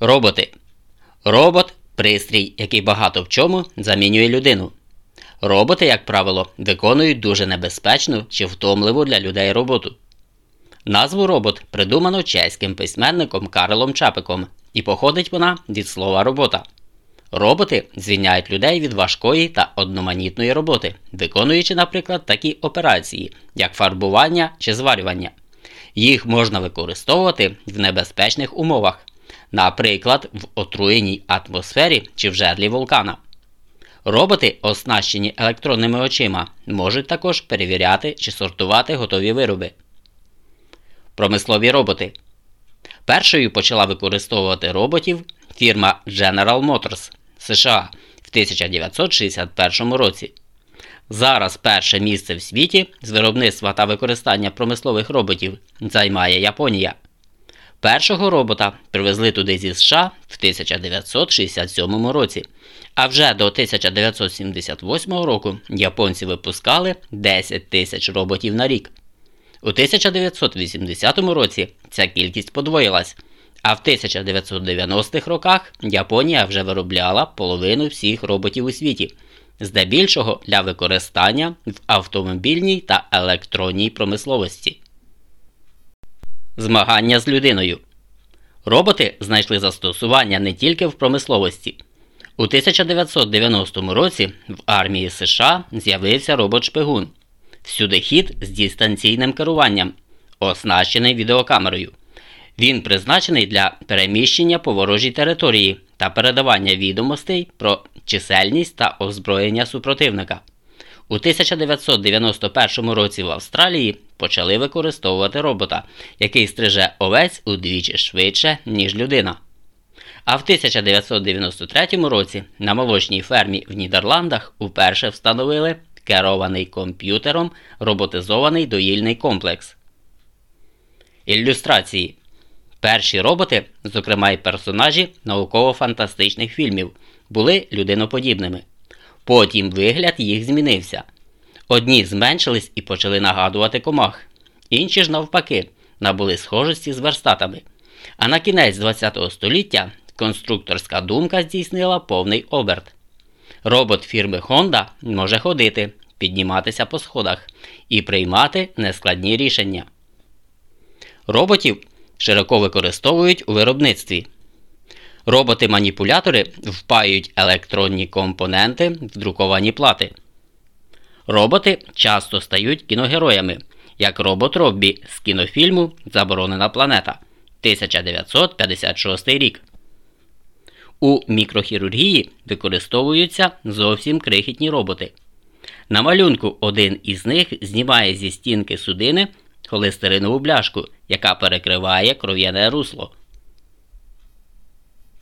Роботи. Робот пристрій, який багато в чому замінює людину. Роботи, як правило, виконують дуже небезпечну чи втомливу для людей роботу. Назву робот придумано чеським письменником Карлом Чапиком, і походить вона від слова робота. Роботи звільняють людей від важкої та одноманітної роботи, виконуючи, наприклад, такі операції, як фарбування чи зварювання. Їх можна використовувати в небезпечних умовах, наприклад, в отруєній атмосфері чи в жерлі вулкана. Роботи, оснащені електронними очима, можуть також перевіряти чи сортувати готові вироби. Промислові роботи. Першою почала використовувати роботів фірма General Motors США в 1961 році. Зараз перше місце в світі з виробництва та використання промислових роботів займає Японія. Першого робота привезли туди зі США в 1967 році, а вже до 1978 року японці випускали 10 тисяч роботів на рік. У 1980 році ця кількість подвоїлась, а в 1990-х роках Японія вже виробляла половину всіх роботів у світі, здебільшого для використання в автомобільній та електронній промисловості. Змагання з людиною. Роботи знайшли застосування не тільки в промисловості. У 1990 році в армії США з'явився робот-шпигун, всюдихід з дистанційним керуванням, оснащений відеокамерою. Він призначений для переміщення по ворожій території та передавання відомостей про чисельність та озброєння супротивника. У 1991 році в Австралії почали використовувати робота, який стриже овець удвічі швидше, ніж людина. А в 1993 році на молочній фермі в Нідерландах уперше встановили керований комп'ютером роботизований доїльний комплекс. Ілюстрації Перші роботи, зокрема й персонажі науково-фантастичних фільмів, були людиноподібними. Потім вигляд їх змінився. Одні зменшились і почали нагадувати комах, інші ж, навпаки, набули схожості з верстатами. А на кінець ХХ століття конструкторська думка здійснила повний оберт. Робот фірми Honda може ходити, підніматися по сходах і приймати нескладні рішення. Роботів широко використовують у виробництві. Роботи-маніпулятори впаюють електронні компоненти в друковані плати. Роботи часто стають кіногероями, як робот Роббі з кінофільму Заборонена планета 1956 рік. У мікрохірургії використовуються зовсім крихітні роботи. На малюнку один із них знімає зі стінки судини холестеринову бляшку, яка перекриває кров'яне русло.